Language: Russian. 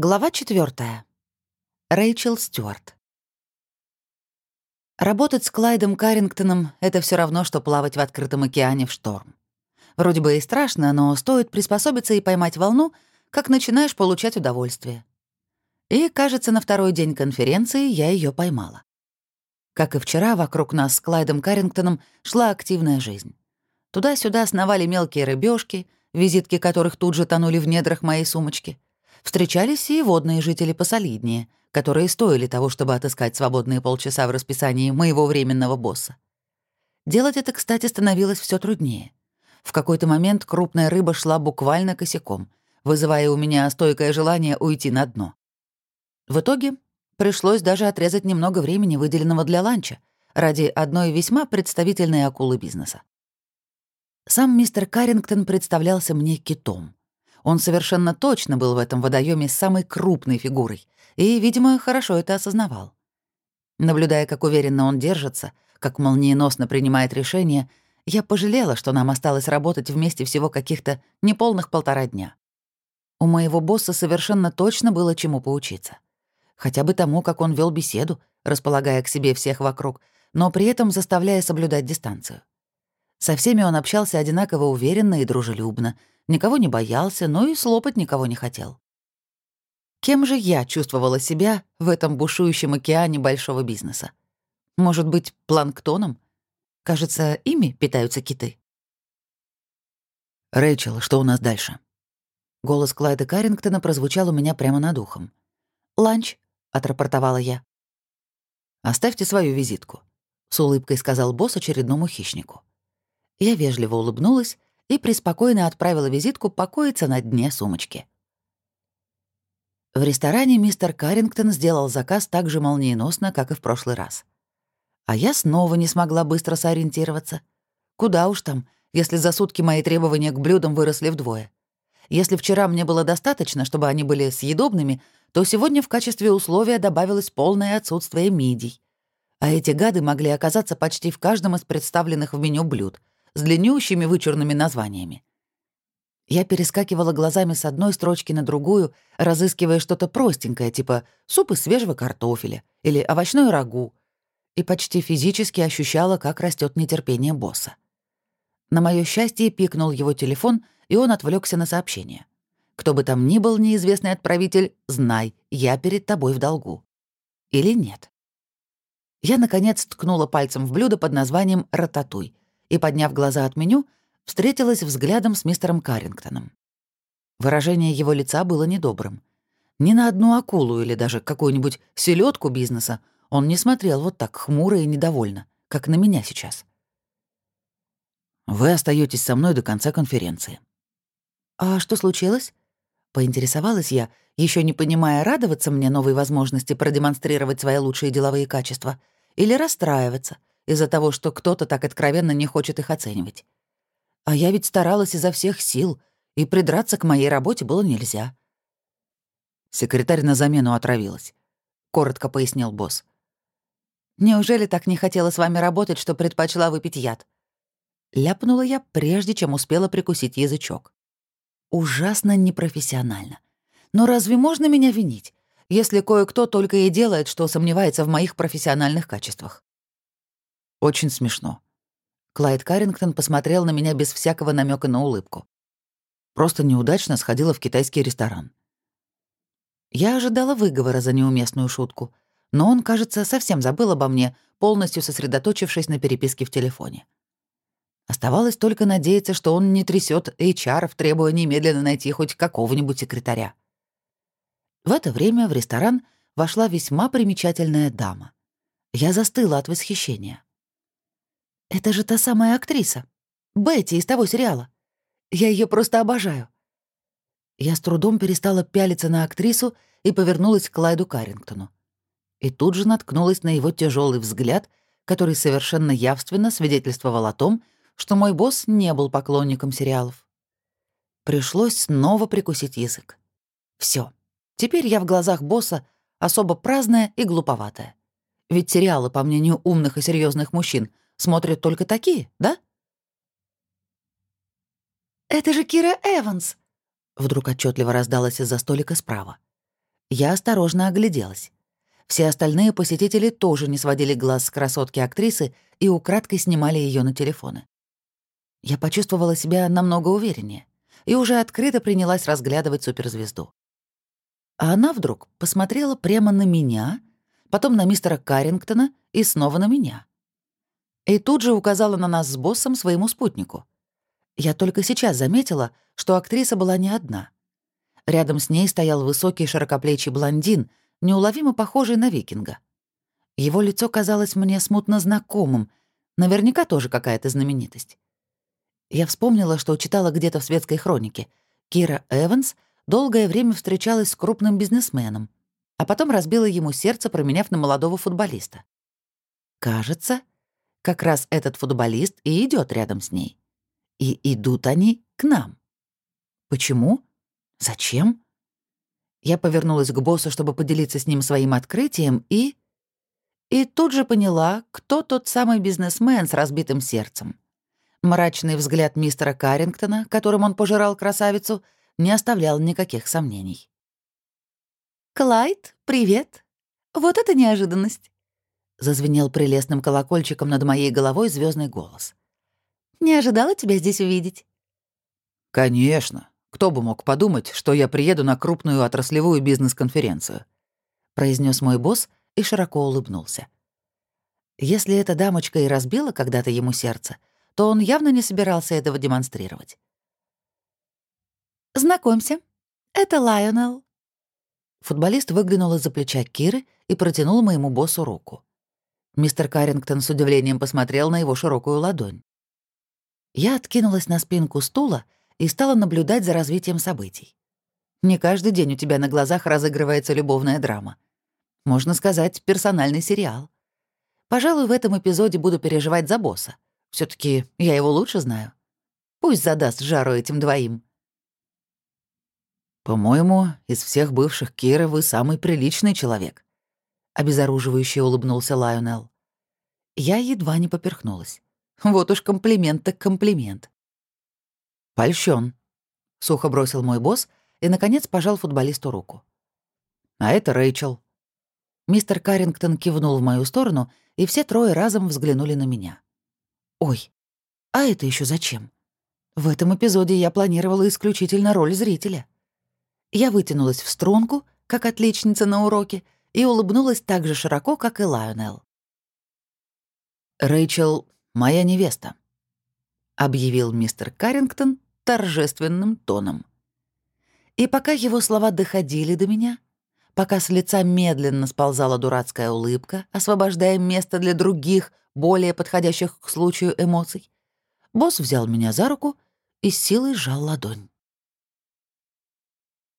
Глава 4. Рэйчел Стюарт. Работать с Клайдом Каррингтоном — это все равно, что плавать в открытом океане в шторм. Вроде бы и страшно, но стоит приспособиться и поймать волну, как начинаешь получать удовольствие. И, кажется, на второй день конференции я ее поймала. Как и вчера, вокруг нас с Клайдом Каррингтоном шла активная жизнь. Туда-сюда сновали мелкие рыбешки, визитки которых тут же тонули в недрах моей сумочки — Встречались и водные жители посолиднее, которые стоили того, чтобы отыскать свободные полчаса в расписании моего временного босса. Делать это, кстати, становилось все труднее. В какой-то момент крупная рыба шла буквально косяком, вызывая у меня стойкое желание уйти на дно. В итоге пришлось даже отрезать немного времени, выделенного для ланча, ради одной весьма представительной акулы бизнеса. Сам мистер Каррингтон представлялся мне китом. Он совершенно точно был в этом водоеме самой крупной фигурой и, видимо, хорошо это осознавал. Наблюдая, как уверенно он держится, как молниеносно принимает решения, я пожалела, что нам осталось работать вместе всего каких-то неполных полтора дня. У моего босса совершенно точно было чему поучиться. Хотя бы тому, как он вел беседу, располагая к себе всех вокруг, но при этом заставляя соблюдать дистанцию. Со всеми он общался одинаково уверенно и дружелюбно, никого не боялся, но и слопать никого не хотел. Кем же я чувствовала себя в этом бушующем океане большого бизнеса? Может быть, планктоном? Кажется, ими питаются киты. «Рэйчел, что у нас дальше?» Голос Клайда Каррингтона прозвучал у меня прямо над ухом. «Ланч», — отрапортовала я. «Оставьте свою визитку», — с улыбкой сказал босс очередному хищнику. Я вежливо улыбнулась и преспокойно отправила визитку покоиться на дне сумочки. В ресторане мистер Каррингтон сделал заказ так же молниеносно, как и в прошлый раз. А я снова не смогла быстро сориентироваться. Куда уж там, если за сутки мои требования к блюдам выросли вдвое. Если вчера мне было достаточно, чтобы они были съедобными, то сегодня в качестве условия добавилось полное отсутствие мидий. А эти гады могли оказаться почти в каждом из представленных в меню блюд, с длиннющими вычурными названиями. Я перескакивала глазами с одной строчки на другую, разыскивая что-то простенькое, типа суп из свежего картофеля или овощной рагу, и почти физически ощущала, как растет нетерпение босса. На мое счастье пикнул его телефон, и он отвлекся на сообщение. «Кто бы там ни был неизвестный отправитель, знай, я перед тобой в долгу». Или нет. Я, наконец, ткнула пальцем в блюдо под названием «рататуй», и, подняв глаза от меню, встретилась взглядом с мистером Каррингтоном. Выражение его лица было недобрым. Ни на одну акулу или даже какую-нибудь селедку бизнеса он не смотрел вот так хмуро и недовольно, как на меня сейчас. «Вы остаетесь со мной до конца конференции». «А что случилось?» — поинтересовалась я, еще не понимая, радоваться мне новой возможности продемонстрировать свои лучшие деловые качества или расстраиваться, из-за того, что кто-то так откровенно не хочет их оценивать. А я ведь старалась изо всех сил, и придраться к моей работе было нельзя. Секретарь на замену отравилась, — коротко пояснил босс. «Неужели так не хотела с вами работать, что предпочла выпить яд?» Ляпнула я, прежде чем успела прикусить язычок. Ужасно непрофессионально. Но разве можно меня винить, если кое-кто только и делает, что сомневается в моих профессиональных качествах? Очень смешно. Клайд Каррингтон посмотрел на меня без всякого намека на улыбку. Просто неудачно сходила в китайский ресторан. Я ожидала выговора за неуместную шутку, но он, кажется, совсем забыл обо мне, полностью сосредоточившись на переписке в телефоне. Оставалось только надеяться, что он не трясет HR, требуя немедленно найти хоть какого-нибудь секретаря. В это время в ресторан вошла весьма примечательная дама. Я застыла от восхищения. Это же та самая актриса. Бетти из того сериала. Я ее просто обожаю. Я с трудом перестала пялиться на актрису и повернулась к Клайду Каррингтону. И тут же наткнулась на его тяжелый взгляд, который совершенно явственно свидетельствовал о том, что мой босс не был поклонником сериалов. Пришлось снова прикусить язык. Все. Теперь я в глазах босса особо праздная и глуповатая. Ведь сериалы, по мнению умных и серьезных мужчин, смотрят только такие, да?» «Это же Кира Эванс!» Вдруг отчетливо раздалась из-за столика справа. Я осторожно огляделась. Все остальные посетители тоже не сводили глаз с красотки-актрисы и украдкой снимали ее на телефоны. Я почувствовала себя намного увереннее и уже открыто принялась разглядывать суперзвезду. А она вдруг посмотрела прямо на меня, потом на мистера Каррингтона и снова на меня. И тут же указала на нас с боссом своему спутнику. Я только сейчас заметила, что актриса была не одна. Рядом с ней стоял высокий широкоплечий блондин неуловимо похожий на викинга. Его лицо казалось мне смутно знакомым, наверняка тоже какая-то знаменитость. Я вспомнила, что читала где-то в светской хронике. Кира Эванс долгое время встречалась с крупным бизнесменом, а потом разбила ему сердце, променяв на молодого футболиста. Кажется, как раз этот футболист и идет рядом с ней. И идут они к нам. Почему? Зачем? Я повернулась к боссу, чтобы поделиться с ним своим открытием, и... И тут же поняла, кто тот самый бизнесмен с разбитым сердцем. Мрачный взгляд мистера Каррингтона, которым он пожирал красавицу, не оставлял никаких сомнений. «Клайд, привет! Вот это неожиданность!» Зазвенел прелестным колокольчиком над моей головой звездный голос. «Не ожидала тебя здесь увидеть?» «Конечно. Кто бы мог подумать, что я приеду на крупную отраслевую бизнес-конференцию?» произнес мой босс и широко улыбнулся. Если эта дамочка и разбила когда-то ему сердце, то он явно не собирался этого демонстрировать. «Знакомься, это Лайонел». Футболист выглянул из-за плеча Киры и протянул моему боссу руку. Мистер Каррингтон с удивлением посмотрел на его широкую ладонь. Я откинулась на спинку стула и стала наблюдать за развитием событий. Не каждый день у тебя на глазах разыгрывается любовная драма. Можно сказать, персональный сериал. Пожалуй, в этом эпизоде буду переживать за босса. все таки я его лучше знаю. Пусть задаст жару этим двоим. «По-моему, из всех бывших Киры вы самый приличный человек», — обезоруживающе улыбнулся Лайонел. Я едва не поперхнулась. Вот уж комплимент так комплимент. Польщен, сухо бросил мой босс и, наконец, пожал футболисту руку. «А это Рэйчел». Мистер Каррингтон кивнул в мою сторону, и все трое разом взглянули на меня. «Ой, а это еще зачем? В этом эпизоде я планировала исключительно роль зрителя». Я вытянулась в струнку, как отличница на уроке, и улыбнулась так же широко, как и Лайонел. «Рэйчел — моя невеста», — объявил мистер Каррингтон, торжественным тоном. И пока его слова доходили до меня, пока с лица медленно сползала дурацкая улыбка, освобождая место для других, более подходящих к случаю эмоций, босс взял меня за руку и силой сжал ладонь.